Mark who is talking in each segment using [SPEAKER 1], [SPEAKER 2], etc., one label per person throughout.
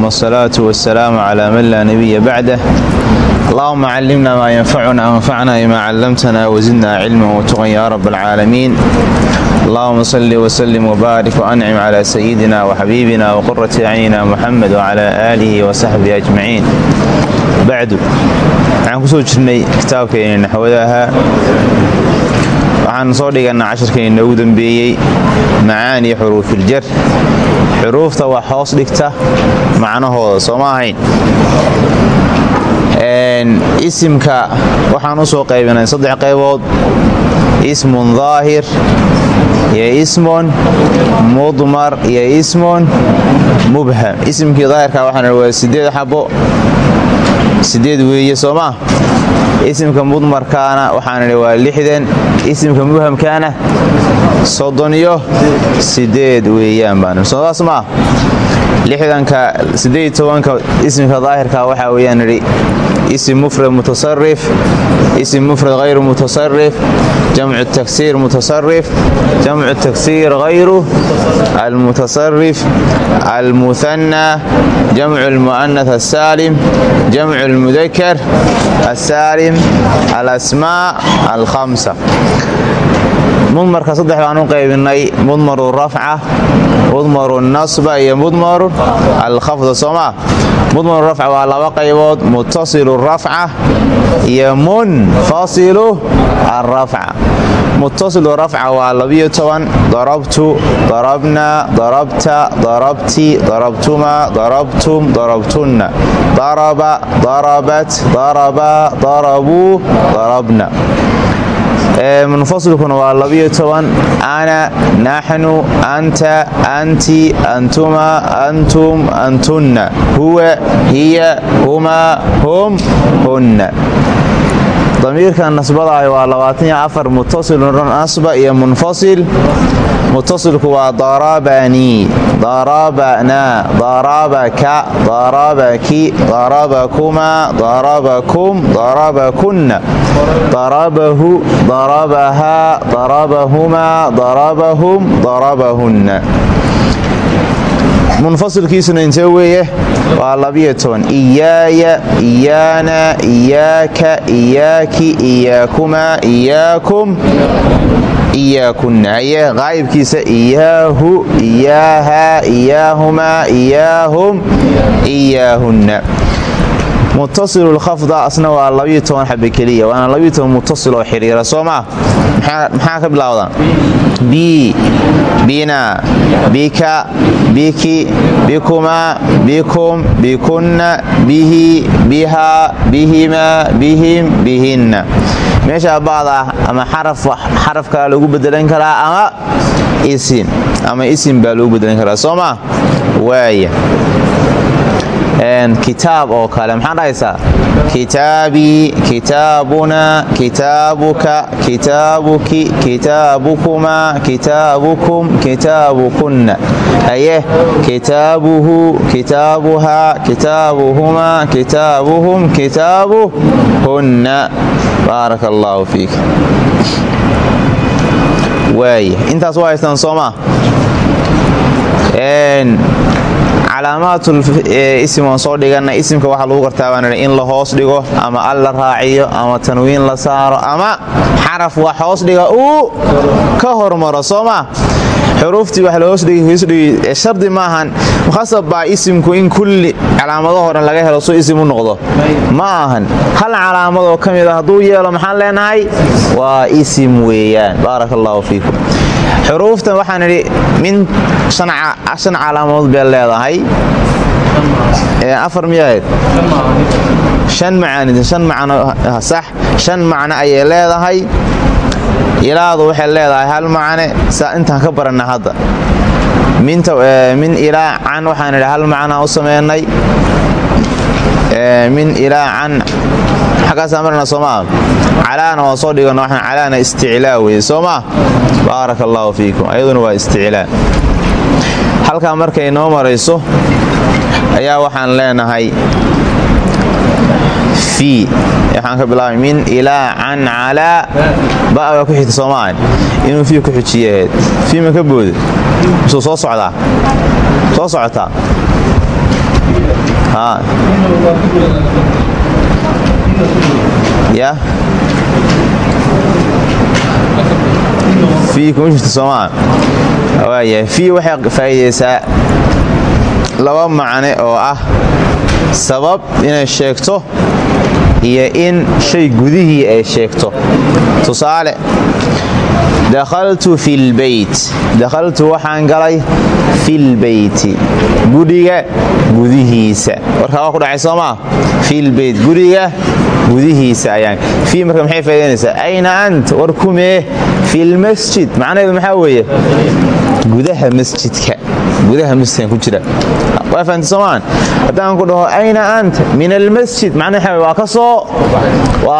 [SPEAKER 1] allahuma asalaatu wasalaamu calaa man laa nabiya bacdah allahuma callimna maa yanfacuna wanfacna bimaa callamtana wasidna cilman watuqan yaa rab alcaalamiin allahuma salli wsalim wbaarik wancim calaa sayidina waxabiibina waqurati acyinina muxamed wacalaa aalihi wasaxbihi ajmaciin bacdu waxaan ku soo jirnay kitaabkeenii naxwadaha waxaan soo dhigannaa cashirkeeni noogu dambeeyey macaani xuruufiljar xuruufta wax hoos dhigta macnahooda sooma ahayn? Isimka waxaan u soo qaybinay saddex qaybood. Ismun daahir iyo ismun mudmar iyo ismun mubham. Isimkii daahirka waxaan waa sideed xabo sideed weeye soomaa isimka mudmarkaana waxaan idhi waa lixdan. Isimka mubhamkaana soddon iyo sideed weeyaan baan soodaas maa lixdanka sideed tobanka isimka daahirka waxaa weeyaan idhi isim mufrad mutasarif isim mufrad hayru mutasarif jamcu taksiir mutasarif jamcu taksiir hayru almutasarif almuhanna jamcu almu'anath asaalim jamcu almudakar asaalim alasmaa alkhamsa mudmarka saddex baan u qaybinay. Mudmaru rafca mudmaru nasba iyo mudmaru alkhafda. Soomaa mudmaru rafca waa laba qaybood. Muttasilu rafca iyo munfasilu arafca muttasilu rafca waa labiyo toban. Darabtu darabna darabta darabti darabtuma darabtum darabtunna. Daraba darabat daraba darabuu darabna munfasilkuna waa labiyo toban. Ana naxnu anta anti antuma antum antunna. Huwa hiya huma hum hunna damiirka nasbadaah waa labaataniyo afar muttasilun nasba iyo munfasil. Muttasilku waa darabanii darabana darabaka darabaki darabakuma darabakum darabakunna darabahu darabahaa darabahumaa darabahum darabahunna munfasilkiisuna intee weeye. Waa labiyo toban iyaaya iyaana iyaaka iyaaki iyaakumaa iyaakum iyaakunna haye qaa'ibkiisa iyaahu iyaahaa iyaahumaa iyaahum iyaahunna muttasilu lkhafda asna waa labiyo toban xabe keliya waana labiyo toban muttasil oo xidhiira soo maa maxaa ka bilaawdaa bi bina bika biki bikumaa bikum bikunna bihi biha bihima bihim bihinna. Meeshaa xaraf kala lagu bedelan karaa ama isim ama isim baa lagu bedelan karaa soo maa kitaab oo kale. Maxaa dhahaysaa kitaabii kitaabuna kitaabuka kitaabuki kitaabukumaa kitaabukum kitaabukunna. Haye kitaabuhu kitaabuhaa kitaabuhumaa kitaabuhum kitaabuhunna. Baaraka allaahu fiik. Waaya intaas waa haystaan soomaa calaamaatul isim waan soo dhiganay. Isimka waxaa lagu gartaa baan in la hoos dhigo ama al la raaciyo ama tanwiin la saaro ama xaraf wax hoos dhiga uu ka hormaro soo maa xuruuftii wax la hoosdhigi shardi maahan khasab baa isimku in kulli calaamadahoo dhan laga helo soo isim noqdo. Ma ahan. Hal calaamadoo ka mid a hadduu yeelo maxaan leenahay? Waa isim weeyaan. Baaraka allaahu fiikum xuruuftan waxaan idhi min shan calaamadood bay leedahay. Afar miyahayd shan macaanid shan macno sax. Shan macno ayay leedahay. Ilaadu waxay leedahay hal macne saa intaan ka baranna hadda. Min ilaa can waxaan idhi hal macnaa u sameynay min ilaa can xaggaasaa marna soomaa calaana waa soo dhigano waxaan calaana isticlaa weye soo maa baaraka allaahu fiikum. Ayaduna waa isticlaa halkaa markay noo marayso ayaa waxaan leenahay fii. Waxaan ka bilaabay min ilaa can calaa. Ba baa ku xigta soomaan inuu fii ku xujiyaheed fii ma ka booda musuu soo socdaa? Soo socotaa ya fii kuma jirto soomaa waaya fii waxay faa'iidaysaa laba macne oo ah sabab inay sheegto iyo in shay gudihii ay sheegto. Tusaale dakhaltu fi lbeyt dakhaltu waxaan galay filbeyti gudhiga gudihiisa. Warkaa waa ku dhacay soo maa filbeyt guriga gudihiisa ayaan. Fii marka maxay faa'idaynaysaa ayna ant war kumee filmasjid macnaheedu maxaa weeye? Gudaha masjidka. Gudaha masjidkan ku jira soomaan haddaan ku dhaho ayna ant? Min almasjid macnaha waa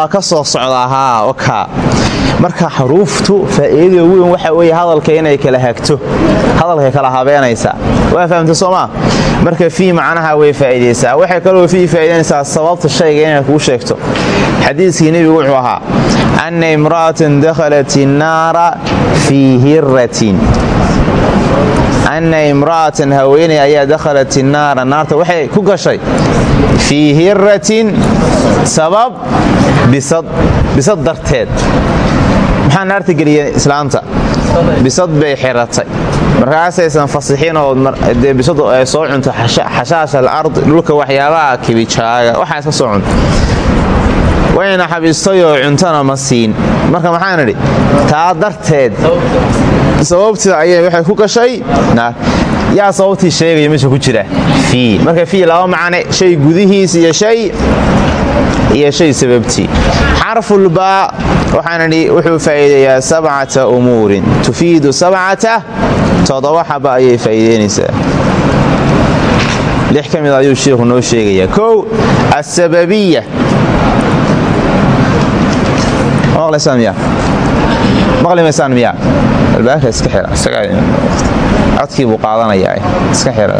[SPEAKER 1] ka soo socdaa marka xuruuftu faa'iidada weyn waxa weeye hadalka inay kala hagto hadalkay kala habeenaysaa waa fahamta soomaa marka fii macnaha way faa'iidaysaa. Waxay kaloo fii faa'iidaynaysaa sababta shayga inay kuu sheegto. Xadiiskii nebigu wuxuu ahaa anna imra'atan dakhalat innaara fii hiratin anna imra'atan haweeney ayaa dakhalat innaara naarta waxay ku gashay fii hiratin sabab bisad darteed. Maxaa naarta geliyeen islaamta? Bisad bay xiratay. Markaasaysan fasixin oo bisadu ay soo cunto xashaasha alard dhulka waxyaabaha kibijaaga waxaa iska soo cunto wayna xabistayoo cuntona ma siin. Marka maxaan idhi taa darteed sababtii ayay waxay ku gashay. Yaa sababtii sheegaya meesha ku jira fii marka fii laba macne shay gudihiis iyo shay iyo shay sababtii. Xarfulbaa waxaan idhi wuxuu faa'iideeyaa sabcata umuurin. Tufiidu sabcata toddoba xaba ayay faa'iideynaysaa. Lix ka ayuu sheikhu noo sheegayaa. Kow asababiya maqlaysaan miya maqli maysaan miya albaabka iska xira codkii buu qaadanayaa iska xira.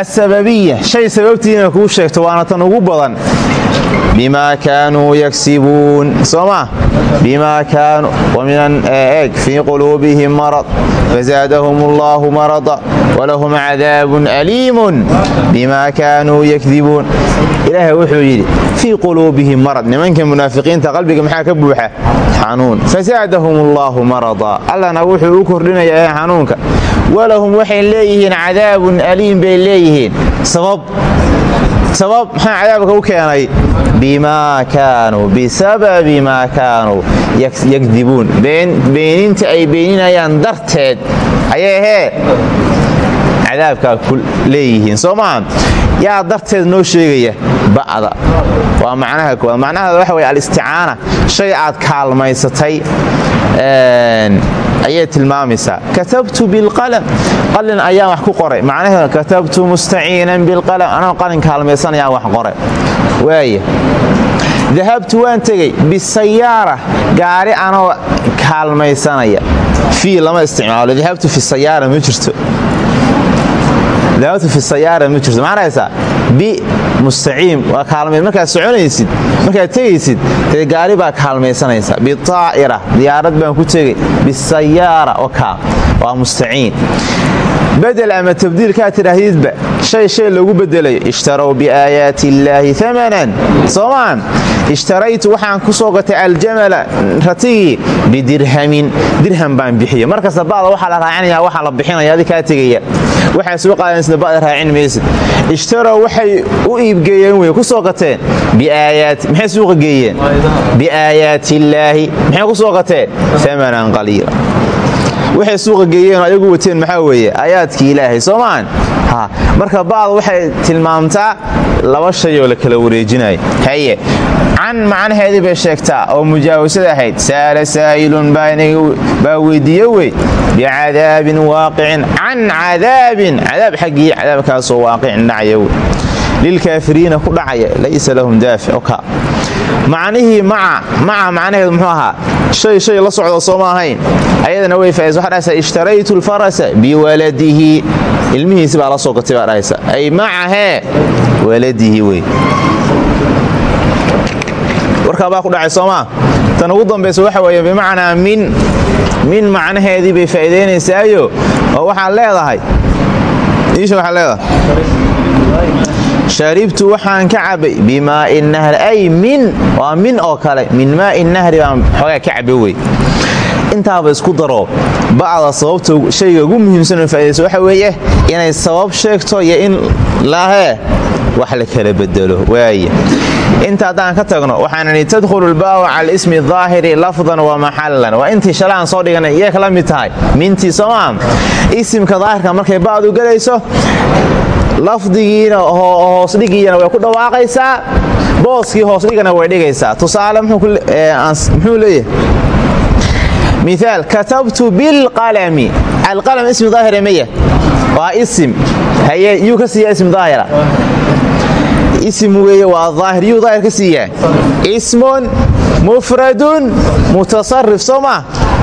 [SPEAKER 1] Asababiya shay sababtiina kuu sheegto waana tan ugu badan bima kaanuu yagsibuun soo maa bima kaanuu waminan eeg fii quluubihim marad. Fazaadahum allahu marada. Walahum cadaabun aliimun. Bima kaanuu yakdibuun ilaahay wuxuu yidhi fii quluubihim marad. Nimanka munaafiqiinta qalbiga maxaa ka buuxa? Xanuun. Fazaadahum allaahu marada. Allana wuxuu u kordhinayaa xanuunka. Walahum waxay leeyihiin cadaabun aliim bay leeyihiin. Sabab sabab maxaa cadaabka u keenay? Bimaa kaanuu bisababi maa kaanuu yakdibuun. Beeninta ay beeninayaan darteed ayay hee cadaabkaa ku leeyihiin soo maaha yaa darteed noo sheegaya ba'da. Waa macnaha koowaad. Macnaheeda waxa weye alisticaana. Shay aad kaalmaysatay ayay tilmaamaysaa. Katabtu bilqalam. Qalin ayaan wax ku qoray. Macnaheeda katabtu mustaciinan bilqalam. Anoo qalin kaalmaysanayaan wax qoray. Waaya dahabtu waan tegey bisayaara gaari anoo kaalmaysanaya. Fii lama isticmaalo. Dahabtu fi sayaara ma jirto. Dahabtu fi sayaara ma jirto. Bi mustaciim waa kaalmay markaad soconaysid markaad tegaysid dee gaari baa kaalmaysanaysa biaa'ira diyaarad baan ku tegey bisayaara oo kaa waa mustaciin bedel ama tabdiil kaa tidhaahdidba shay shay lagu bedelayo ishtarow biaayaati illaahi amanan soomaan ishtaraytu waxaan ku soo gatay aljamala ratigii bidirhamin dirham baan bixiyo markasta ba'da waxaa la raacinaya waxaa la bixinaya adi kaa tegaya waxaa soo qaadansida ba'da raacin maysid ishtarow waxay u iibgeeyeen wey ku soo gateen biaayaati maxay suuqa geeyeen biaayaati illaahi maxay ku soo gateen amanan qaliila waxay suuqa geeyeen ayagu wateen maxaa weeye? Aayaadkii ilaahay soo maahan marka ba'da waxay tilmaamtaa laba shay oo la kala wareejinayo haye can macnaheedii bay sheegtaa oo mujaawasada ahayd. Saala saa'ilun baa weydiiye wey. Bicadaabin waaqicin can cadaabin. Cadaab xaggii cadaabkaasoo waaqicin dhacaya wey lilkaafiriina ku dhacaya laysa lahum daafic oka macnihii maca maca macnaheedu muxuu ahaa shay shay la socda soo ma ahayn. Ayadana way faa'idaysa waxaa dhahaysaa ishtaraytu alfarasa biwaladihi ilmihiisi baa la soo gatay baa dhahaysa. Ay maca hee waladihi wey. Warkaa baa ku dhacay soomaa tan ugu dambaysa waxa weeye bimacnaa min min macnaheedii bay faa'iidaynaysaayo oo waxaad leedahay iisha waxaa leedaha sharibtu waxaan ka cabay bimaai nahri ay min waa min oo kale min maai nahri baan xoogaa ka cabay wey intaaba isku daro bacda sababta shayga ugu muhiimsan oo faa'idaysa waxa weeye inay sabab sheegto iyo in lahee wax la kala bedelo waaye inta haddaan ka tagno waxaan idhi tadkhulu lbaawu cala ismi daahiri lafdan wa maxallan waa intii shalaan soo dhiganay iyay kala mid tahay mintii soomaa isimka daahirka markay bacdu gelayso lafdigiina hoosdhigiina way ku dhawaaqaysaa. Booskii hoosdhigana way dhigaysaa. Tusaale muxuu leeyahay? Miaal katabtu bilqalami alqalam ismi daahira maya waa isim. Haye yuu ka siiyaa ism daahira. Isim weeye waa daahir. Yuu daahir ka siiyaa. Ismun mufradun mutasarif soo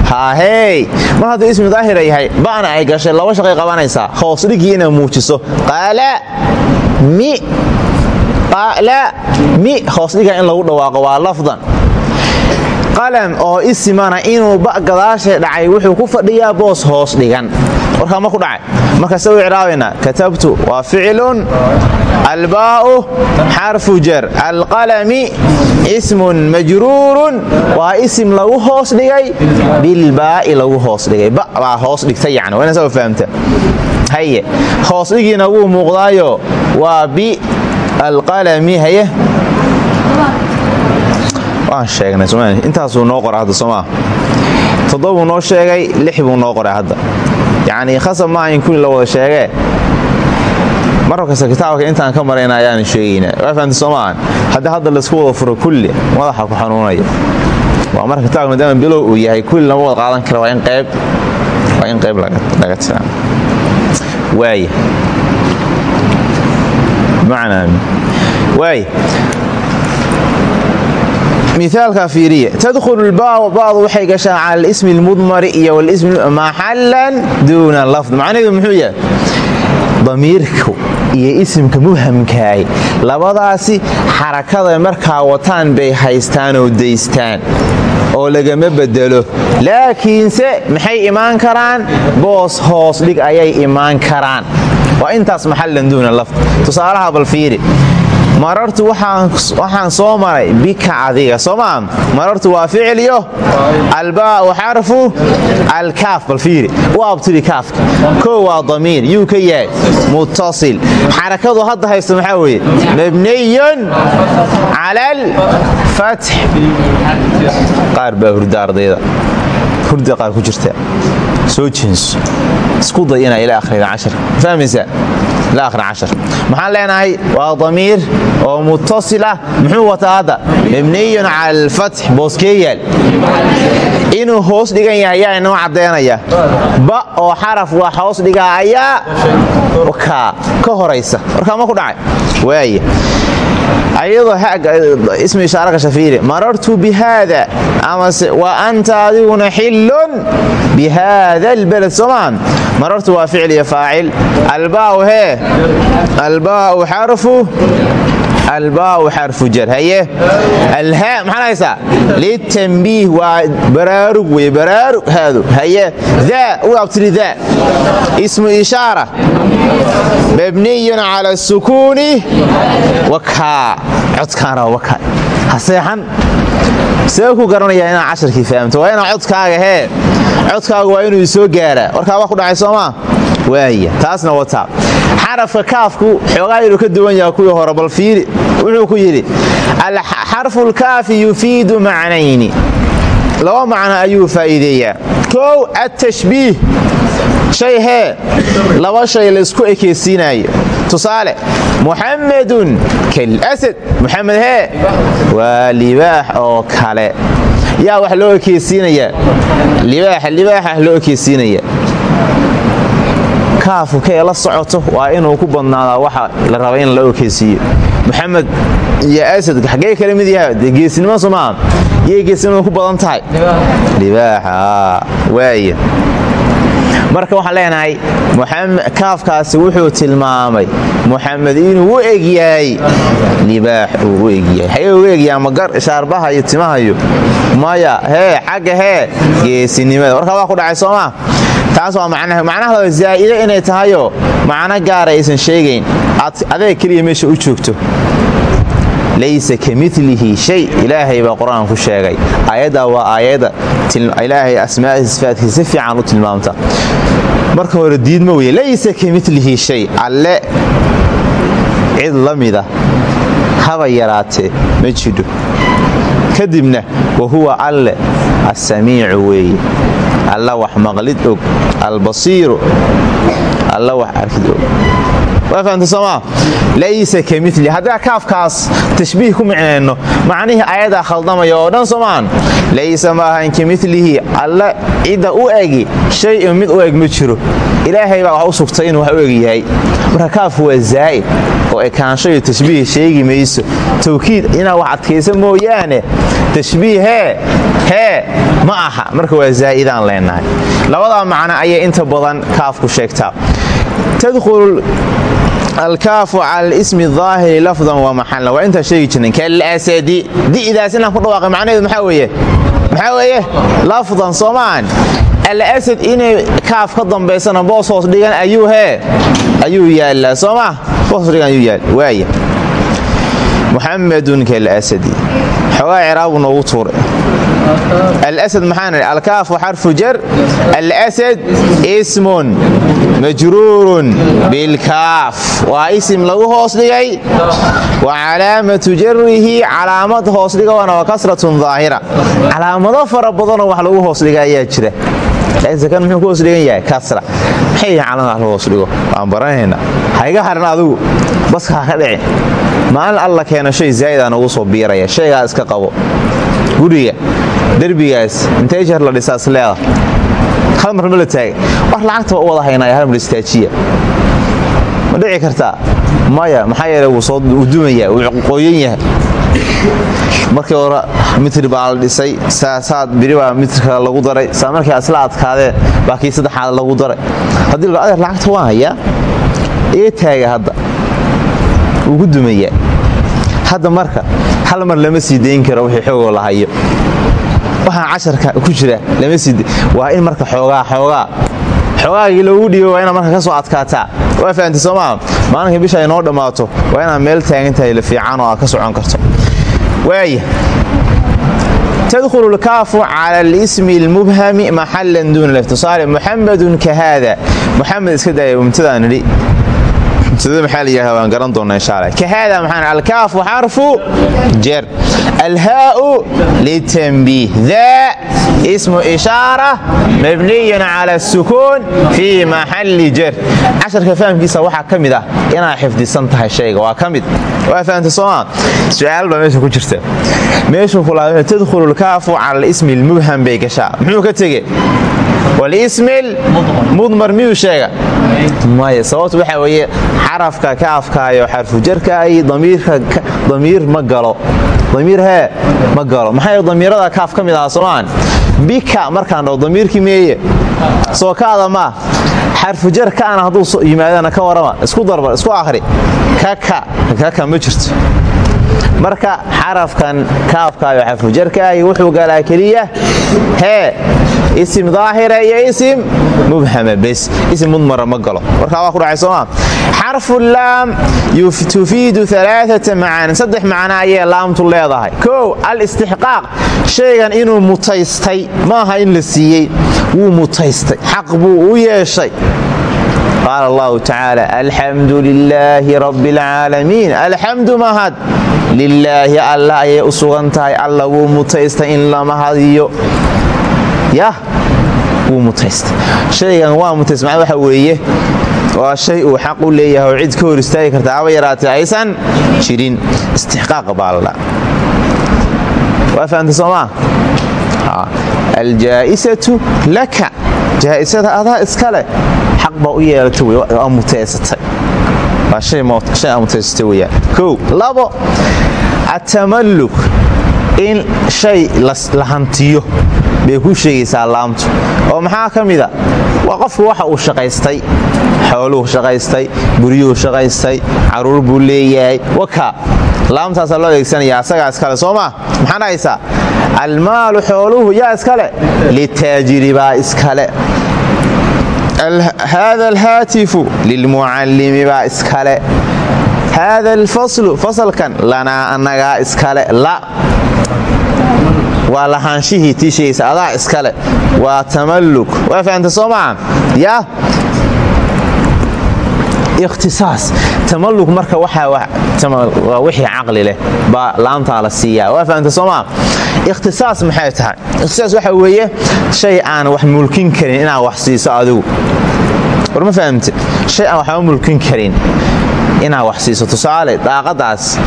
[SPEAKER 1] haahey mar hadduu ismi daahira yahay ba'na ay gashay laba shaqay qabanaysaa hoosdhigii inay muujiso. Qaala mi! Qaala mi! Hoosdhiga in lagu dhawaaqo waa lafdan. Qalam oo isimana inuu ba gadaashay dhacay wuxuu ku fadhiyaa boos hoos dhigan. Warkaa ma ku dhacay markaase u icraabaynaa katabtu waa ficilun albaa'u xarfu jar alqalami ismun majruurun waa isim lagu hoos dhigay bilbaa'i lagu hoos dhigay ba baa hoos dhigta yani waa ina saa fahamta. Haye hoos dhigiina wuu muuqdaayo waa bi alqalami haye. Waan sheegnay intaasuu noo qoray hadda soomaa toddobuu noo sheegay lix buu noo qoray hadda yacnii khasab maaha in kulli la wada sheegee marka kasta kitaabka intaan ka marayna ayaan sheegaynaa waa fahamta haddii hadda laysku wada furo kulli madaxa ku xanuunaya. Waa marka kitaabka maadaama bilow uu yahay kulli lama wada qaadan kara waa in qayb laga macnaa waaya miaalka fiiriya tadkhulu bacdu waxay gashaa cala alismi almudmari iyo maxallan duuna lafd. Macnaheedu muxuu yahay? Damiirku iyo isimka mubhamkaay labadaasi xarakada markaa wataan bay haystaan oo daystaan oo lagama bedelo. Laakiinse maxay imaan karaan? Boos hoos dhig ayay imaan karaan. Waa intaas maxallan duuna lafd. Tusaalaha bal fiiri marartu waxaan soo maray bika adiga soomaa marartu waa ficil iyo albaau xarfu alkaaf bal fiiri u abtiri kaafka. Koo waa damiir yuu ka yahay muttasil. Xarakadu hadda haysta maxaa weeye? Mabniyun cala alfatx qaar baa hurda hurda qaar ku jirta. Soo jeenso isku day inaa ila akhriga cashar fahmaysaa ila akhri cashar maxaan leenahay? Waa damiir oo muttasil ah muxuu wataa hadda? Mabniyun cala alfatx booskee hoos dhigan yahay ayaa inoo caddaynaya ba oo xaraf wax hoos dhigaa ayaa ka horaysa. Warkaa ma ku dhacay? Waaya ayadoo ismi ishaara gasha fiiri marartu bihaada amase wa anta adiguna xillun bihaada albaled soomaan marartu waa ficil iyo faacil. Albaau hee? Albaau albaau xarfu jar haye? Alhaa maxaan haysaa? Litanbiih waa baraarug weye baraarug haadu haye? Daa u abtiri daa ismu ishaara. Mabniyun cala asukuuni wakaa codkaana wakaa ha seexan? See ku garanayaa inaa casharkii fahamto waa inaa codkaaga hee codkaaga waa inuu isoo gaaraa. Warkaa waa ku dhacay soomaa waaya taasna wataa xarafka kaafku xoogaa inuu ka duwan yaha kuwii hore bal fiiri wuxuu ku yidhi alxarfu lkaafi yufiidu macnayni. Laba macno ayuu faa'iideeyaa. Kow attashbiih shay hee laba shay laysku ekaysiinayo tusaale muxamedun kalasad muxamed hee waa libaax oo kale. Yaa wax loo ekaysiinayaa libaaxa libaaxa loo ekaysiinaya kaafu kae la socoto waa inuu ku badnaadaa waxa la raba in la okeysiiyo muxamed iyo asad xaggee kala mid yaha dee geesnimo somaa yay ku badan tahay? Libaaxa. Waaya marka waxaan leenahay kaafkaasi wuxuu tilmaamay muxamed inuu u egyahay libaax uu u egyahay xagee ugu egyaha magar shaarbaha iyo timahayo. Maya hee xagga hee geesinimada. Warkaa waa ku dhacay soomaa taas waa macnaha macnaha zaa'ide inay tahayoo macno gaara aysan sheegayn. Adeeg keliya meesha u joogto. Laysa ka shay ilaahay baa qur'aan sheegay. Aayaddaa waa aayadda ilaahay asmaadiisa sifaadkiisa si tilmaamta. Marka hore diidma weye laysa ka shay alle cid la mida. Haba yaraatee ma jidho. Kadibna wa huwa alle assamiicu weeye alla wax maqlid og albasiiru alla wax arkid og. Waa fahamta soomaa laysa ka mili kaafkaas tashbiih ku micnayno macnihii ayadaa khaldamaya oo dhan soomaan laysa maahan ka milihi alla cidda u egi shay mid u eg ma jiro. Ilaahay baa wax u sugtay inuu wax u eg marka kaafku waa zaa'id oo ekaansho iyo tashbiih sheegi mayso. Tawkiid inaa wax adkaysa mooyaane. Tashbiih hee ma aha. Marka waa zaa'idaan leenahay. Labadaa macno ayay inta badan kaafku sheegtaa tadkhulu alkaafu cala alismi aahiri lafdan wa maxalan waa intaa sheegi jirnay. Kalasadi di'daas inaan ku dhawaaqay macnaheedu maxaa weeye? Maxaa weeye? Lafdan soomaan. Alasad inay kaaf ka dambaysana boos hoos dhigan ayuu hee ayuu yaallaa. Sooma dhigan ayuu yaal waaya muxamadun kalasadi xoogaa ciraabu noogu tuuray alasad maxaan alkaafu xarfu jar. Alasad ismun majruurun bilkaaf waa isim lagu hoos dhigay. Wa calaamatu jarihi calaamad hoos dhigawana waa kasratun daahira calaamado fara wax lagu hoos dhiga jira kan muxuu ku hoos dhigan yahay kasra maxay yihiin calaamad wax lagu hoos dhigo waan baranayna hayga harin adigu baska ha ka dhicin maalin alla keena shay zaa'idaan ugu soo biiraya. Shaygaa iska qabo. Guriga derbigaas intee jeer la dhisaas leeda hal mar ma la taaga war lacagta u wada haynaya hal mar istaajiya ma dhici kartaa? Maya maxaa yeele wuu dumaya wuu qoyan yahay. Markii hore mitri baa la dhisay. Saasaad biri baa mitrika lagu daray. Saa markii isla adkaadeen saddexaad lagu daray. Haddii la adeer lacagta waan hayaa? Iga taaga hadda. Wuu dumayaa. Hadda marka hal mar lama sii karo wixii xoogoo la hayo. Casharka ku jira lama sii waa in marka xoogaa xoogaa. Xoogaagii loogu dhiibo waa inaad marka ka soo adkaataa waa fahamtay soomaa maalinkai bisha ay noo dhammaato waa inaad meel taagan la fiican oo ka socon karto. Waaya tadkhulu lkaafu cala alismi almubhami maxalan duuna liftisaali muxamadun ka haada. Muxamed iska mubtada maxaa la yidhahda waan garan doonnaa insha ka haada maxaan alkaafu xarfu jar alhaau litanbiih. Daa ismu ishaara mabniyun cala asukuun fii maxalli jar casharka fahamkiisa waxaa ka mid ah xifdisan tahay shayga. Waa ka waa fahamta soomaa su'aal baa meesha ku jirta. Meeshuu kulaaba tadkhulu lkaafu cala alismi almubham bay gashaa. Muxuu ka tege walismi mudmar miyuu sheega maya sababtu waxaa weeye xarafka kaafkaayo xarfujarkaayi damiir ma galo. Damiir hee ma galo. Maxaa damiirada ka mid ahaa soomaan bika markaan dhaho damiirkii meeye. Soo kaada maa xarfujar kaana hadduu yimaadana ka warama isku darbar isku akhri. Kaka kaka ma jirto marka xarafkan kaafkaayo xarfujarkaayi wuxuu galaa keliya hee isim daahira iyo isim mubhama bes isim mudmara ma galo. Warkaa waa ku dhacay sooma xarfu laam tufiidu alaaata macaanin saddex macno ayay laamtu leedahay. Kow alistixqaaq shaygan inuu mutaystay maaha in la siiyey wuu mutaystay xaq buu u yeeshay qaala allahu tacaala alxamdu lilaahi rabbi alcaalamiin alxamdu mahad lilaahi alla ayay u sugan tahay alla wuu mutaystay in la mahadiyo yah wuu mutaystay. Shaygan waa mutaysta macna waxa weeye? Waa shay uu xaq u leeyahay oo cid ka hor istaagi karta aba yaraatee aysan jirin. Istixqaaq baa la dhaa waa fahamtay soomaa aljaa'isatu laka. Jaa'isada adaa iska leh xaq baa u yeelatay wey waa mutaysatay waa shay aa mutaysatay weyaan kow labo atamalluk in shay la hantiyo bay ku sheegaysaa laamtu. Oo maxaa ka mida? Waa qofku waxa uu shaqaystay xooluhu shaqaystay guryuhu shaqaystay carruur buu leeyahay. Waka laamtaasaa loo adeegsanaya asagaa iskale soo maa maxaa dhahaysaa? Almaalu xooluhu yaa iskale? Litaajiri baa iskale haada alhaatifu lilmucallimi baa iskale. Haada alfaslu fasalkan lanaa annagaa iskale. La. Waa lahaanshihii tii sheegaysa adaa iskale. Waa tamalluk. Waa fahamta soo maaha yaa ikhtisaas. Tamalluk marka waa wixii caqli leh baa laamtaa la siiyaa. Waa fahamta soo maaha ikhtisaas maxay tahay? Ikhtisaas waxa weeye shay aan wax mulkin karin inaad wax siiso adigu. War ma fahamte shay aan waxba mulkin karin inaad wax siiso. Tusaale daaqadaas.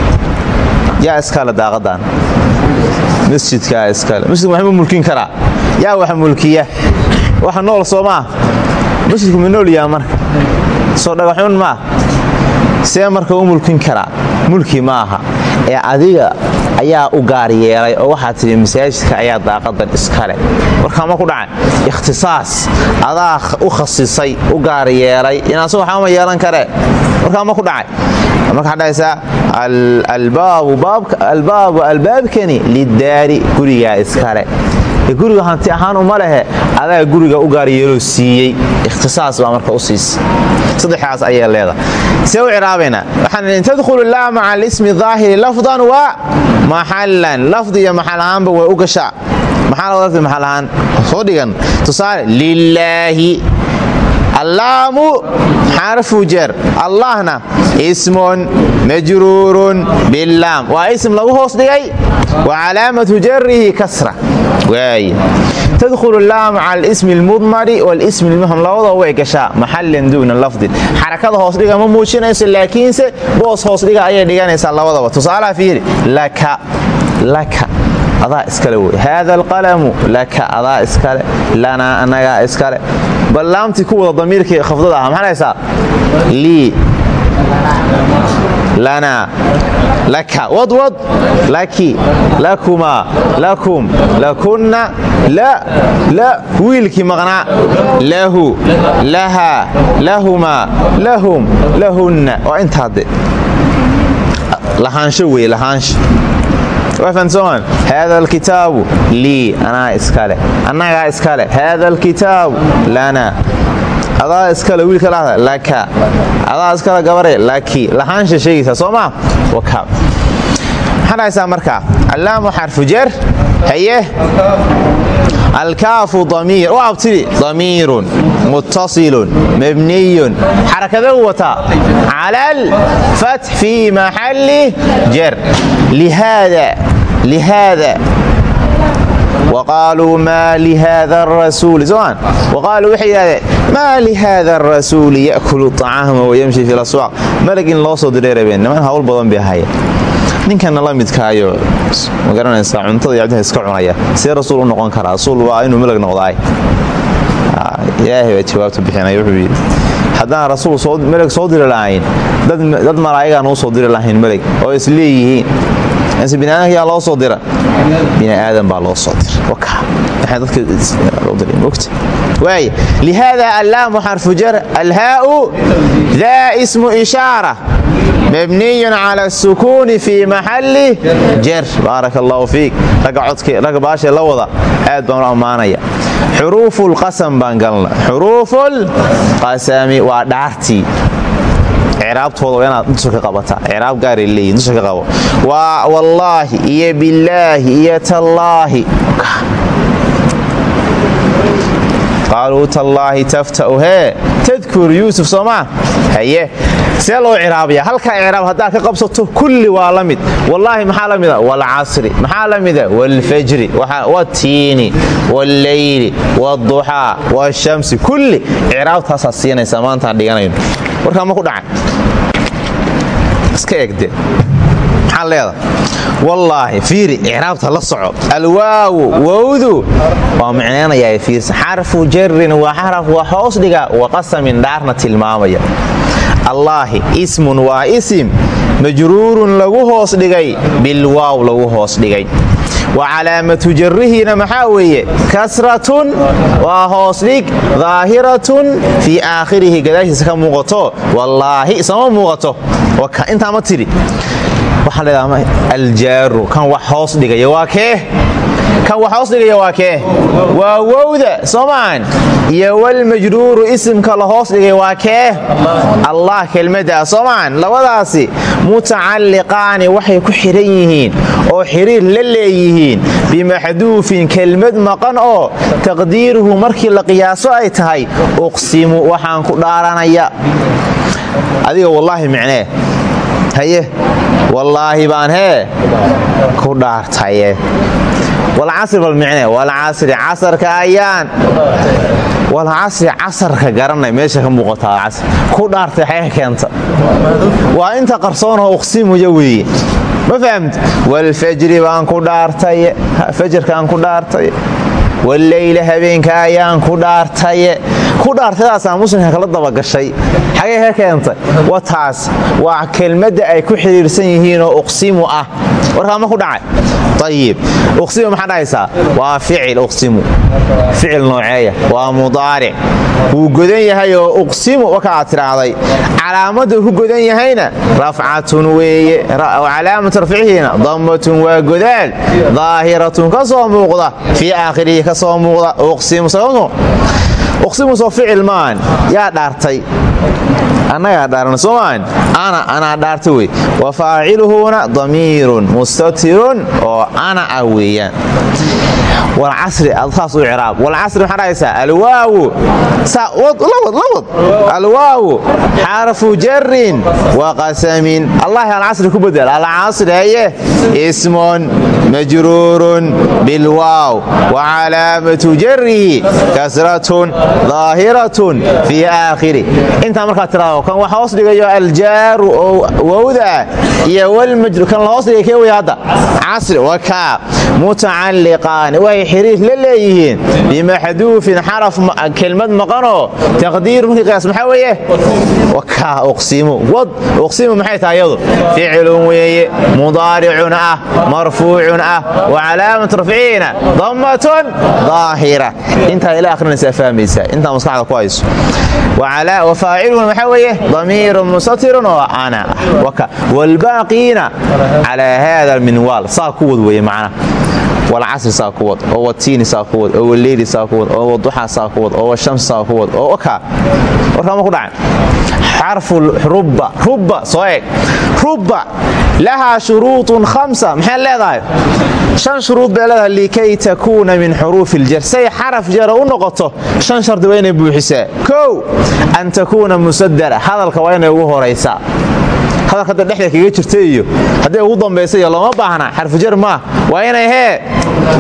[SPEAKER 1] Yaa iskale daaqadan. Masjidkaa iskale. Masjidku waxma mulkin karaa? Yaa wax mulkiya. Waxa nool soo maa masjidku ma nool yaha marka soo dhagaxun maa see marka u mulkin karaa mulki ma aha. Ee adiga ayaa u gaar yeelay oo waxaa tidhi masaajidka ayaa daaqadan iskale warkaa ma ku dhacay. Ikhtisaas adaa u khasisay u gaar yeelay. Inaase waxba ma yeelan karee warkaa ma ku dhacay. Marka waxaa dhahaysaa albaabu albaabkani lidaari gurigaa iskale guriga hanti ahaan uma lehe adaa guriga u gaar yeeloo siiyey. Ikhtisaas baa marka u siisa saddexdaas ayay leedahay see u ciraabaynaa waxaan in tadkhulu laa maca alismi daahiri lafdan wa maxallan lafdi iyo maxal ahaanba u gashaa. Maxaa lafdi maxal ahaan? Soo dhigan. Tusaale lilaahi allaamu xarfu jar allahna ismun majruurun bilaam waa ism lagu hoos dhigay. Wa calaamatu jarihi kasra tadkhulu laa maca alismi almudmari walismi lmuham labadoo way gashaa maxallan duuna lafdin xarakada hoos dhiga ma muujinayso laakiinse boos hoos dhiga ayay dhiganaysaa labadaba. Tusaalaha fiiri laka adaa iskale wey. Haada alqalamu laka adaa iskale lanaa annagaa iskale. Bal laamtii ku wada damiirkii khafdada ah lii lanaa laka wadwad laki lakumaa lakum lakunna la wiilkii maqnaa lahu lahaa lahumaa lahum lahunna waa intaade. Lahaansho wey wafansoman haada alkitaabu lii anaa iskale annagaa iskale haada alkitaabu lana adaa iskale wiilka lahda laka adaa iskale gabare? Laki lahaansha sheegaysaa soo maa waka. Maxaa dhahaysaa marka? Allaamu xarfu jar haye. Alkaafu damiir. U abtiri damiirun. Muttasilun. Mabniyun. Xarakadau wataa. Cala alfatx fii maxalli lihaada. Lihaada waqaaluu maa lihada rasuuli somaan waqaaluu waxay yidhahdeen maa lihada arasuuli ya'kulu طacaama wayamshi fi laswaaq malag in loo soo diray rabeen niman hawl badan bay ahaya ninkana la midkaayo ma garanaysaa cuntada iyo cabdiha iska cunaya see rasuul u noqon karaa rasuul waa inuu malag noqdaay ilaahay baa jawaabta bixinay wuxuu soo diri lahayn dad malaa'igaan uu soo diri lahayn malag oo is mise biniaadamka yaa loo soo dira. Bini aadan baa loo soo dira. Lihaada allaamu xarfu jar alhaau daa ismu ishaara. Mabniyun cala asukuuni fii maxalli jar baaraka allahu fiik. Ragga baasha la wada aad baan u ammaanaya. Xuruufulqasam baan galna. Xuruufulqasami waa dhaartii ciraabtooda inaad dusha ka qabataa. Ciraab gaaray leeyihiin dusha ka qabo. Waa wallaahi iyo billaahi iyo tallaahi qaaluu tallaahi tafta'u hee tadkur yuusuf soomaa haye see loo ciraabaya halkaa ciraab haddaad ka qabsato kulli waa la mid wallaahi maxaa la mida waalcasri maxaa la mida waalfajri watiini walleyli waalduxaa waashamsi kulli ciraabtaasaa siinaysa maantaan dhiganayno warkaa ma ku dhacay iska egde maxaa leeda wallaahi fiiri icraabta la soco. Alwaawu wowdu waa micnaynayaa fiirsa xarfu jarin waa xaraf waa hoos dhiga wa qasamin dhaarna tilmaamaya. Allaahi ismun waa isim. Majruurun lagu hoos dhigay bilwaaw lagu hoos dhigay. Wa calaamatu jarrihiina maxaa weeye? Kasratun waa hoos dhig. Daahiratun fii aakhirihi gadaashiisa ka muuqato. Wallaahi isama muuqato. Intaa ma tidhi waxaa leedaha aljaaru. Kan wax hoos dhigaya waa kee? Kan wax hoos dhigaya waa kee? Waa wowda soo maahan iyo walmajruuru isimka la hoos dhigay waa kee? Allah kelmaddaa soo maahan labadaasi mutacalliqaani waxay ku xidhan yihiin oo xiriir la leeyihiin. Bimaxduufin kelmad maqan oo taqdiiruhu markii la qiyaaso ay tahay uqsimu waxaan ku dhaaranaya. Adiga wallaahi micnee. Haye wallaahi baan hee ku dhaartaye. Walcasri bal micnee walcasri casarka ayaan. Walcasri casarka garanay meesha ka muuqataa casr ku dhaartay xeega keenta. Waa inta qarsoonoo uqsimuya weeye. Ma fahamta walfajri baan ku dhaartaye. Fajarkaan ku dhaartaye. Walleyla habeenka ayaan ku dhaartaye. Ku dhaartadaasaa muslimka kala dabagashay xagee ka keentay? Wa taas waa kelmadda ay ku xidhiirsan yihiinoo uqsimu ah. Warkaa ma ku dhacay? Ayib uqsimu maxaa dhahaysaa? Waa ficil uqsimu. Ficil nooceeya. Waa mudaaric. Wuu godan yahay oo uqsimu waka aad tidhaahday. Ku godan yahayna. Rafcatun weeye. Calaamatu rafcihiina. Dammatun waa godaal daahiratun ka soo muuqda. Fii aakhirihi ka muuqda. Uqsimu uqsimu soo ficil maan. Yaa dhaartay annagaa dhaaran soomaan ana anaa dhaarta wey wa faaciluhuna damiirun mustatirun oo ana ah weeyaan walcasri saas u ciraab walcasri maxaa dhahaysaa alwaawu lawad alwaawu xarfu jarin wa qasamin allahi alcasri ku bedel alcasri haye ismun majruurun bilwaaw wa calaamatu jarihi kasratun daahiratun fii aakhiri intaa markaa tiraado kan wax hoos dhigayo aljaaru oo wowda iyo walmajru kan hoos dhigay kee wey hadda casri wakaa mutacalliqaani waxay xiriir la leeyihiin bimaxduufin xaraf kelmad maqanoo taqdiir markii qiyaas maxaa weeye wad uqsimu maxay tahay iyadu ficilun weeye mudaaricun ah marfuucun ah wa calaamat rafciina dammatun daahira intaa ila akhrinaysaa fahmaysaa intaa maskaxda ku hayso wafaaciluhuna maxaa weeye damiirun mustatirun oo ana ah waalbaaqiina calaa haada alminwaal saa ku wad weeye macna walcasri saa ku wad oo watiini saa ku wad oo waleyli saa ku wad oo waduxa saa ku wad oo washamsi saa ku wad oo waka warkaama ku dhacay xarfu rubba rubba soo eeg. Rubba lahaa shuruuطun hamsa maxay leedahay? Shan shuruud bay leedahay likay takuuna min xuruufi iljar say xaraf jara u noqoto shan shardi waa inay buuxisaa kow an takuuna musadara hadalka waa inay ugu horaysaa hadda dhexda kaga jirta iyo hadday ugu dambaysa iyo looma baahna xarfujar maah waa inay hee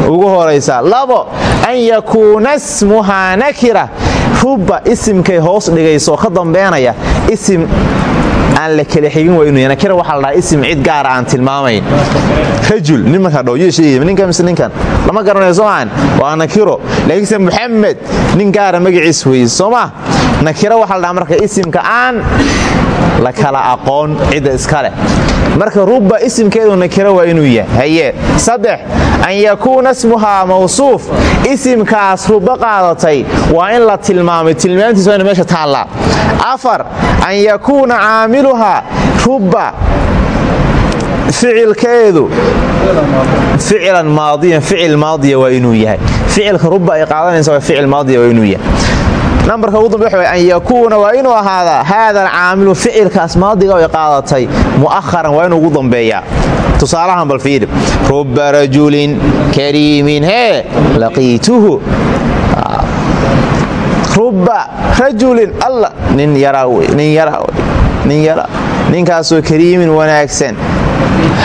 [SPEAKER 1] ugu horaysaa labo an yakuuna smuhaa nakira. Rubba isimkay hoos dhigayso ka dambeynaya isim aan la kala xigin waa inuu nakira waxaa la isim cid gaara aan tilmaamayn. Rajul nin markaa ninkan mise lama garanayo soomaan waa nakiro laakiinse muxamed nin gaara magaciis weeye sooma nakira waxaa la marka isimka aan la kala aqoon cidda iska leh. Marka rubba isimkeedu nakira waa inuu yahay. Saddex an yakuuna smuhaa mawsuuf isimkaas rubba qaadatay waa in la tilmaamay. Tilmaamtiis waa ina meesha taallaa. Afar an yakuuna caamiluhaa rubba ficilkeedu ficilan maadiyan ficil maadiya waa inuu yahay. Ficilka rubba ay qaadanaysa waa ficil maadiya waa inuu yahay nambarka ugu dambe an yakuuna waa inuu ahaadaa haada alcaamilu ficilkaas maadiga ay qaadatay mu'aharan waa inuu ugu dambeeyaa. Tusaalahan bal fiiri rubba rajulin kariimin hee laqiituhu. Rubba rajulin alla nin yaraa ninkaasoo kariimin wanaagsan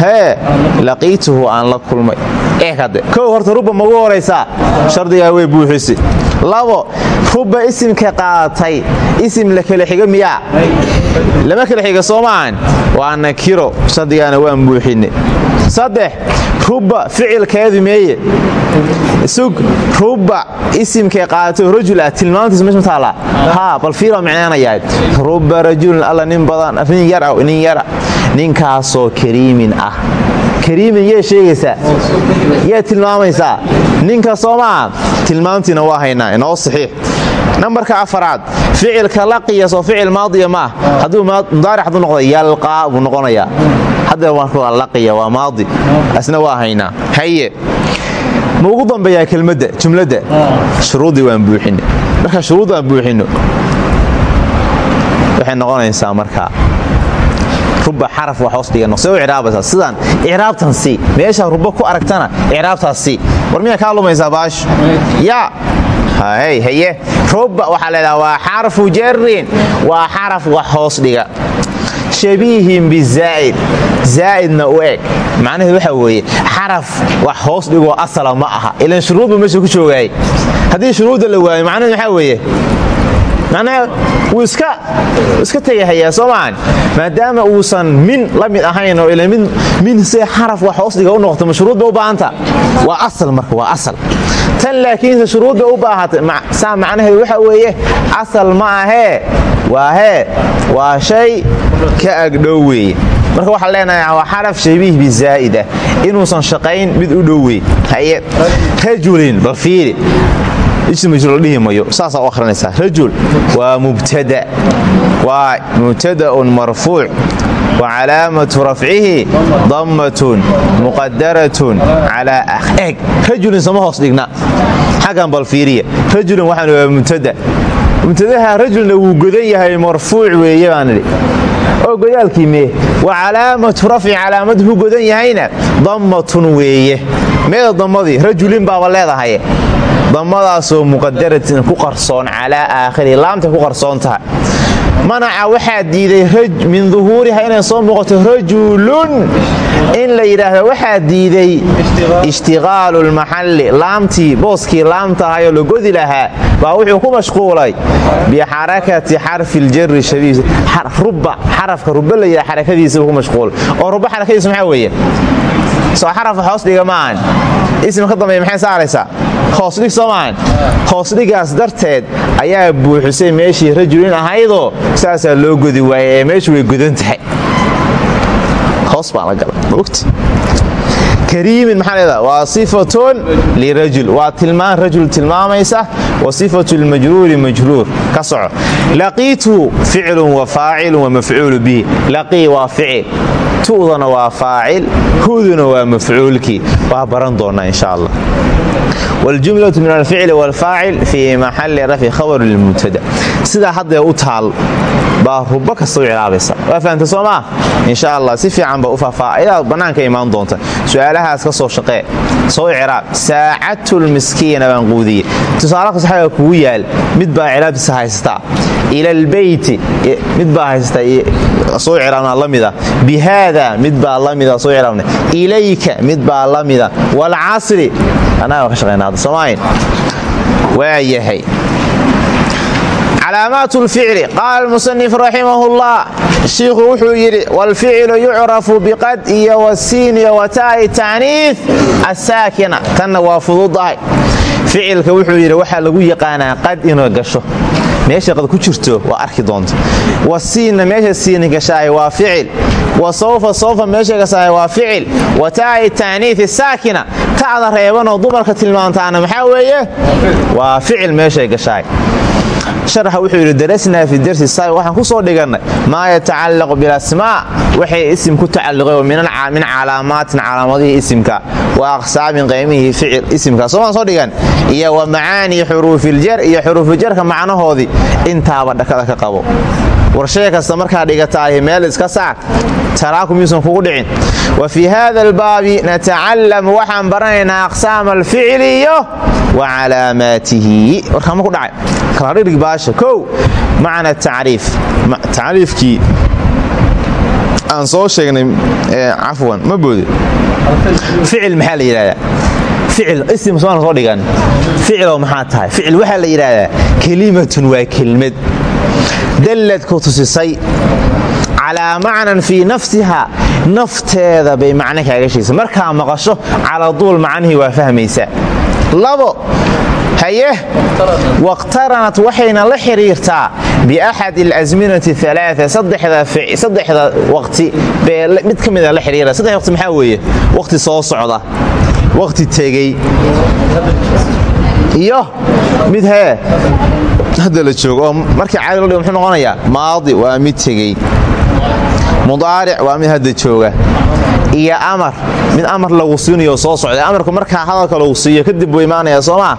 [SPEAKER 1] hee laqiituhu aan la kulmay. Eeg hadde. Kow horta rubba magu horaysaa shardigaa way buuxisi. Labo rubba isimka qaadatay isim la kala xiga miyaa lama kala xiga soo maahan waa nakiro shardigaana waan buuxinay. Saddex rubba ficilkeedu meeye. Sug rubba isimkay qaadatay rajul ah ma taallaa haa bal fiira micnaanayaa rubba rajulin alla nin badan nin yara nin yara ninkaasoo kariimin ah. Kariimin yee sheegaysaa yee tilmaamaysaa? Ninka soo maaha waa haynaa inoo saxiix. Nambarka afaraad ficilka la qiyasoo ficil maadiya maah hadduu hadduu noqdo yalqaa buu noqonayaa hadda waa laqiya waa maadi. Asna waa haynaa haye ma ugu dambeeyaa kelmadda jumladda? Shuruuddii waan buuxino marka shuruudda aan buuxino waxay noqonaysaa markaa ruba xaraf waa hoos dhigano see u icraabaysaa sidaan icraabtan sii meeshaa ruba ku aragtana icraabtaas sii war miyaa kaa lumaysaa baashu yaa hay haye ruba waxaa leedaha waa xarfu jarin waa xaraf wax hoos dhiga shabiihin bizaa'id zaa'idna u eg macnaheedu waxaa weeye xaraf wax hoos dhigoo asala ma aha. Ilan shuruud buu meesha ku joogaayay haddii shuruudda la waayo macnaheedu waxaa weeye macnaha wuu iska tegahayaa soo maahan maadaama uusan min la mid ahayn oo ila min see xaraf wax hoos dhiga u noqoto ma shuruud ba u baahanta? Waa asal marka waa asal tan laakiinse shuruudda u baahatay saa macnaheedu waxa weeye asal ma ahee waa waa shay ka agdhow weeye. Marka waxaa leenahay waa xaraf shabiih bizaa'ida inuusan shaqayn mid u dhowey haye rajulin bal fiiri. Dhihi mayo saasaa u akhrinaysaa. Rajul waa mubtada waa mubtadaun marfuuc wa calaamatu rafcihi dammatun muqadaratun calaa eg rajulin sama hoos dhigna. Xaggan bal fiiriya rajulin waxaan waa mubtada. Mubtadaha rajulna wuu godan yahay marfuuc weeye baan idhi. Oo godaalkii mee. Wa calaamatu rafci calaamaduhu godan yahayna. Dammatun weeye. Meeda dammadii ku qarsoon calaa aakhiri. Laamta ku qarsoon manaca waxaa diiday min duhuuriha inay soo muuqato rajulun. In la yidhaahdo waxaa diiday ishtiqaalu lmaxalli laamtii booskii laamtahayoo la godi lahaa baa wuxuu ku mashquulay. Bixarakati xarfi ljari ruba xarafka ruba la yidhaha xarakadiisabuu ku mashquulay oo ruba xarakadiisa maxaa weeye? Soo xarafa hoos dhiga ka dambeeya maxay saaraysaa hoosdhig soo maahan hoosdhigaas darteed ayaa buuxisay meeshii rajulin ahaydoo saasaa loo godi waayay ee way godan hoos baa la gala maogta kariimin maxaa leedaha waa sifatun waa tilmaan rajul tilmaamaysa wa sifatu lmajruuri majruur. Ka soco. Laqiitu ficlun wa faacilun wa mafcuulu bihi. Laqii waa ficil tu'dana waa faacil huduna waa mafcuulkii. Waa baran doonaa insha allah. Wljumlatu min alficli wlfaacil fii maxali rafi khabar lmubtada sidaa haddee u taal baa rubo kasta u cilaabaysa waa fahamta soo maah insha allah si fiican ba u faahfaa ayadaa bannaanka imaan doonta. Su'aalahaas ka soo shaqee. Soo icraab. Saacatulmiskiina baan quudiye tusaale fasaxaga kugu yaal mid baa ciraabtiisa haysataa ila albeyti mid baa haysataa soo ciraabnaa la mida bihaada mid baa la mida soo icraabna ilayka mid baa la mida. Waalcasri annaga ka shaqayna hadda soomaaliin waa yahay calaamaat lficli qaala musanif raximah llah shiikhu wuxuu yidhi wlficlu yucrafu biqad iyo wasiin iyo wataa'i tacniif asaakina tanna waa fududahay ficilka wuxuu waxaa lagu yaqaanaa qad inuu gasho meesha qad ku jirto waa arki doonta wasiinna meesha siini gashaay waa ficil. Wa sawfa sawfa meesha gashaay waa ficil. Wataa'i tacniifi saakina ta'da reebanoo dumarka tilmaantaana maxaa weeye? Waa ficil meeshay gashaay sharaxa wuxuu yidhi darasnaa fi darsi saabi waxaan ku soo dhigannay maa yatacallaqu bilasmaa waxay isim ku tacalluqeen min calaamaatin calaamadihii isimka wa aqsaamin qaymihii ficil isimka. Soomaan soo dhigan. Iyo wa macaanii xuruufiljar iyo xuruufiljarka macnahoodii intaaba dhakada ka qabo war shay kasta markaa dhigataahi meel iska saar taraakum yuusan kugu dhicin. Wa fii hada albaabi natacallamu waxaan baranaynaa aqsaama alficli iyo wa calaamaatihi. Warkaa ma ku dhacay. Kaladhidhig baasha kow macna tacriif. Tacriifkii aan soo sheegnay cafwan ma boode ficil maxaa la yidhahdaa ficil ism somaan soo dhigan ficiloo maxaa tahay? Ficil la yidhaahdaa kelimatun waa kelmad dallad ku tusisay calaa macnan fii nafsiha nafteeda bay macno kaaga sheegsa markaa maqasho cala duul macnihii waa fahmaysaa. Labo haye wakhtaranat waxayna la xidhiirtaa biaxad alasminati alaa saddexda waqti mid ka mida la xidhiira saddex waqti maxaa weeye? Waqti soo socda waqti tegey iyo mid hee. Hadda la joogo oo markii caadi lo dhigo muxuu noqonayaa maadi waa mid tegey. Mudaaric waa mid hadda jooga. Iyo amar mid amar lagu siinayo soo socda amarku markaa hadalka lagu siiyo kadib buu imaanaya soomaa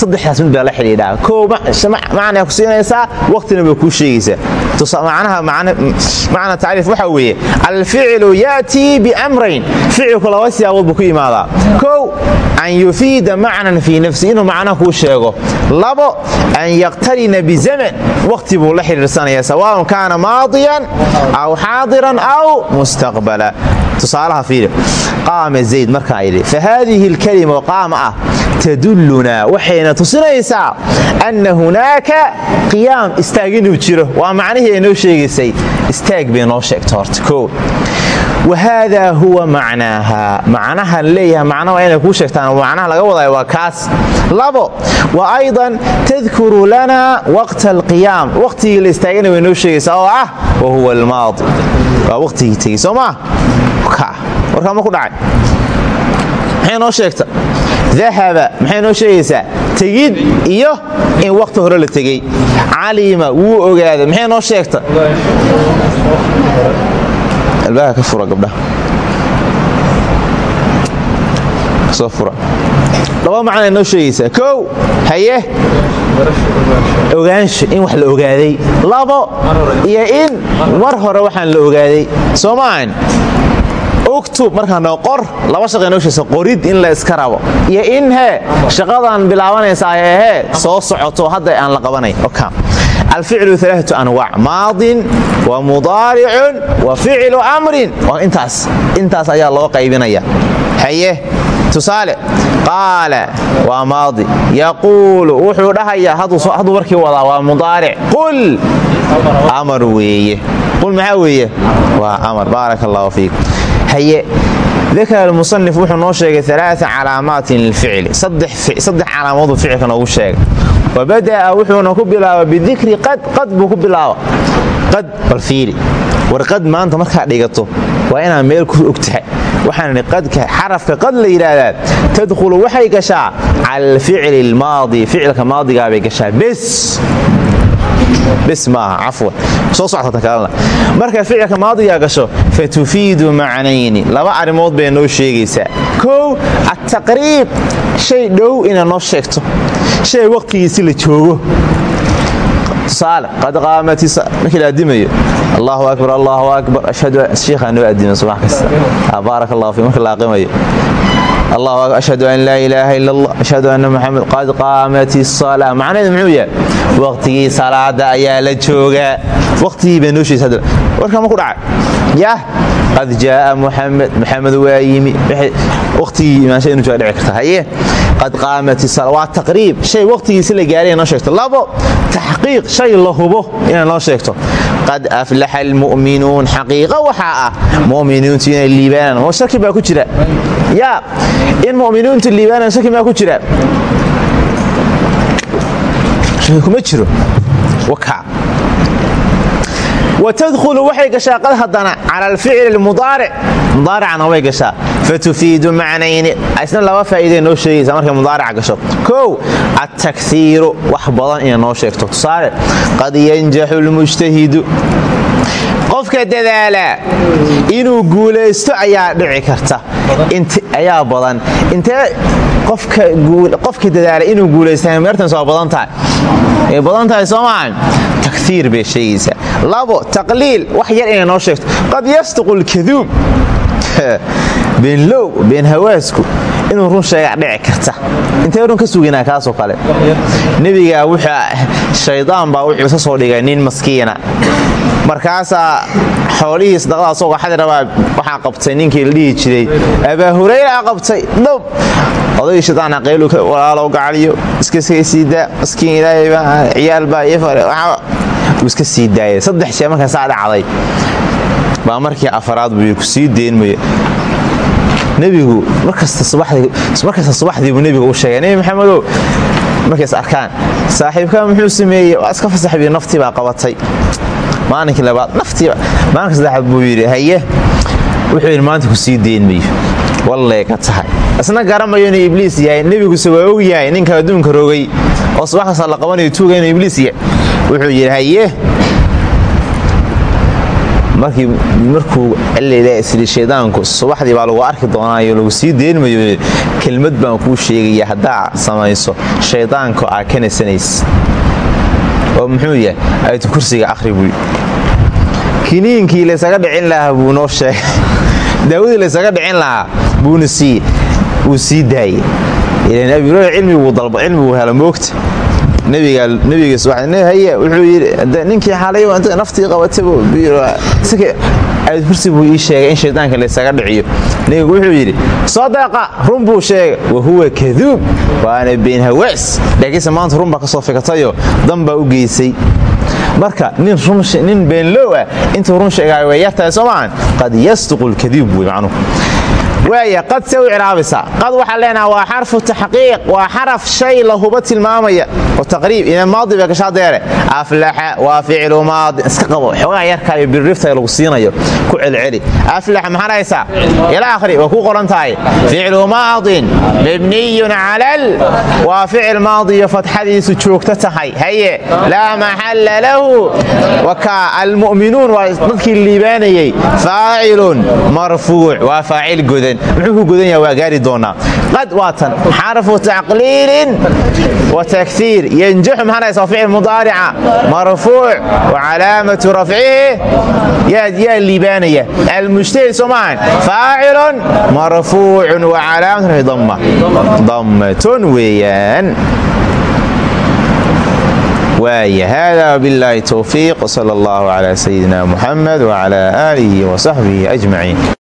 [SPEAKER 1] saddexdaas mid baa la xidhiidhaa koo macnaa ku siinaysaa? Waqtina bay kuu sheegaysaa macna tacriif waxaa weeye alficilu ya'tii biamrayn ficilku laba siyaabood buu ku imaadaa. Kow an yufiida macnan fii nafsi inuu macnaha kuu sheego labo an yaqtarina bizaman waqti buu la xidhiirsanaya sawaaun kaana maadiyan aw xaadiran aw mustaqbala tusaalaha fiiri qaama zayd markaan idhi fa haadihi alkalima qaama ah tadullunaa waxayna tusinaysaa anna hunaaka qiyaam istaag inuu jiro waa macnihii ay sheegaysay istaag bay noo sheegta horta koo wa haadaa huwa macnaaha macnahan leeyahay macna waa inay kuu sheegtaan macnaha laga wadaayo waa kaas labo wa aydan tadkuru lana waqta alqiyaam waqtigii la istaagana way noo sheegaysaa oo ah wa huwa almaadi waa waqtigii tegey soo maa warkaa ma ku dhacay maxay noo sheegta dahaba maxay noo sheegaysaa tegid iyo in waqti hore la tegey calima wuu ogaada maxay noo sheegta albaha ka fura gabdhaha. Laba macnay noo sheegaysaa. Kow haye. Ogaansho in wax la ogaaday. Labo iyo in mar hore waxaan la ogaaday. Soo maahan uktub markaan qor laba shaqay noo sheegsa qorid in la iska rabo. Iyo in hee shaqadan bilaabanaysaa hee soo socoto hadda aan la qabanayn alficlu alaaatu anwaac maadin wa mudaaricun wa ficlu amrin intaas intaas ayaa loo qaybinaya haye tusaale qaala waa maadi yaquulu wuxuu dhahayaa hadduu warkii wadaa waa mudaaric qul amar weeye qul maxaa weeye waa amar baaraka allahu fiik haye dakara almusanif wuxuu noo sheegay alaaa calaamaatin lilficli saddex calaamooduu ficilka noogu sheegay wabada'a wuxuuna ku bilaaba bidikri qad qad buu ku bilaaba qad bal fiiri war qad maanta markaad dhigato waa inaad meel ku ogtahay waxaan idhi qadka xarafka qad la yidhaahdaa tadkhulu waxay gashaa cala alficli almaadi ficilka maadigaabay gashaa bes bes maaha cafwan soo socota kalena marka ficilka maadigaa gasho fa tufiidu macnayni laba arrimood bay noo sheegaysaa shay waqtigiisi la joogo. Tusaale qad qaamati markii la adimayo. Allahu akbar allahu akbar. Ashhadu shiikhaa noo adima subax kasta. Baarak allah fi marka la aqimayo ashhadu an laa ilaaha ila allah ashhadu anna muxamed qad qaamat isalaa macnaheedu muxuu yahay? Waqtigii salaada ayaa la joogaa. Waqtigii bay noo sheegsa warkaa ma ku dhacay? Yah qad jaaa muxamed muxamed waa yimi. Waqtigii imaansha inu jooga dhici karta. Haye qad qaamat waa taqriib shay waqtigiisi la gaaray noo sheegto labo taxqiiq shay la hubo inay noo sheegto qad aflaxa almu'minuun xaqiiqa waxaa ah mu'miniintu inay liibaanaan shaki baa ku jira yaa in mu'miniintu liibaanaan shaki maa ku jira shaki kuma jiro wakaa watadkhulu waxay gashaa qad haddana cala alficli mudaaric mudaaricana way gashaa fatufiidu macnayni isna laba faa'iiday noo sheegaysa markay mudaarica gasho kow attakhiiru wax badan inay noo sheegto tusaale qad yanjaxu qofka dadaala inuu guulaysto ayaa dhici karta ayaa badan intee qofka dadaala inuu guulaysta meertans waa badan tahay ay badan tahay soo maahan takhiir bay sheegaysaa labo taqliil wax yar inay noo sheegto qad yasduqu lkaduub beenlow been hawaasku inuu run sheega dhici karta. Intee run ka suginaa kaasoo kale? Nebigaa shaydaan baa wuxuu soo dhigay nin maskiina. Markaasaa xoolihii sadaqada asagoo xadi rabaa waxaa qabtay ninkii la dhihi jiray. Abaa hurayra qabtay dhow odagii shaydaana qaylu walaalow gacaliyo iska siidaa maskiin ilaahaybaa ciyaal baa ii fare wuu iska sii saddex jee markaa saa dhacday markii afaraad buu ku sii nebigu markasta subaxdii buu nebigu u sheegay nebi maxamedow markays arkaan saaxiibkaa muxuu sameeyey waa iska fasaxbii naftii baa qabatay. Maalinkii labaad naftiiba maalinka saddexaad buu yidhi haye wuxuu yidhi maanta ku sii deynmayo wallee ka tahay. Isna garamayo inuu ibliis yahay nebiguse waa og yahay ninka adduunka rogay oo subax la qabanayo tuuga inuu ibliis yahay. Wuxuu yidhi haye markuu isli shaydaanku subaxdii baa lagu arki doonaayo lagu sii deynmayo kelmad baan kuu sheegaya haddaa samayso shaydaanku aa ka nasanays oo muxuu yahay? Aytu kursiga akhri buy kiniinkii laysaga dhicin lahaa buu noo sheegay. Daawadii laysaga dhicin lahaa buuna wuu sii daayey ilan abiilah cilmiguu dalba cilmiguu hela moogta ninkii xalay naftii qabatay ayd kursi buu ii sheegay in shaydaanka laysaga dhiciyo. Nebigu wuxuu yidhi sadaqa run buu sheegay. Wa huwa kaduub waana been hawaas. Laakiinse maanta run baa ka soo fikatayo dan baa u geysay. Marka nin beenlow ah intuu run sheegaayo way yartahay soo maahan qad yasduqu lkadiib wey macnuhu. Waaya qad se u ciraabaysaa qad waxaan leenaha waa xarfu taxqiiq waa xaraf shay la huba tilmaamaya oo taqriib ina maadi bay gashaa deere aflaxa waa ficlu maadi. Iska qabo. Xoogaa yarkaayo birrifta lagu siinayo ku celceli. Aflaxa maxaa dhahaysaa ila akhri waa ku qoran tahay. Ficlu maadin mabniyun calal. Waa ficil maadiyo fatxadiisu joogto tahay. Haye laa maxalla lahu. Waka almu'minuun waa dadkii liibaanayey faacilun marfuuc. Waa faacil godan. Muxuu ku godan yaha waa gaari doonaa. Qad waatan xarfu tacliilin wa takhiir yanjaxu maxaanaysa ficil mudaarica marfuuc wa calaamatu rafcihi yaa liibaanaya almujtahid soo maahan faacilun marfuucun wa calaamatu dammatun weeyaan hada wbiاllahi towfiiq wsala اllahu cla sayidina muxamed wcla aalihi wsaxbihi ajmaciin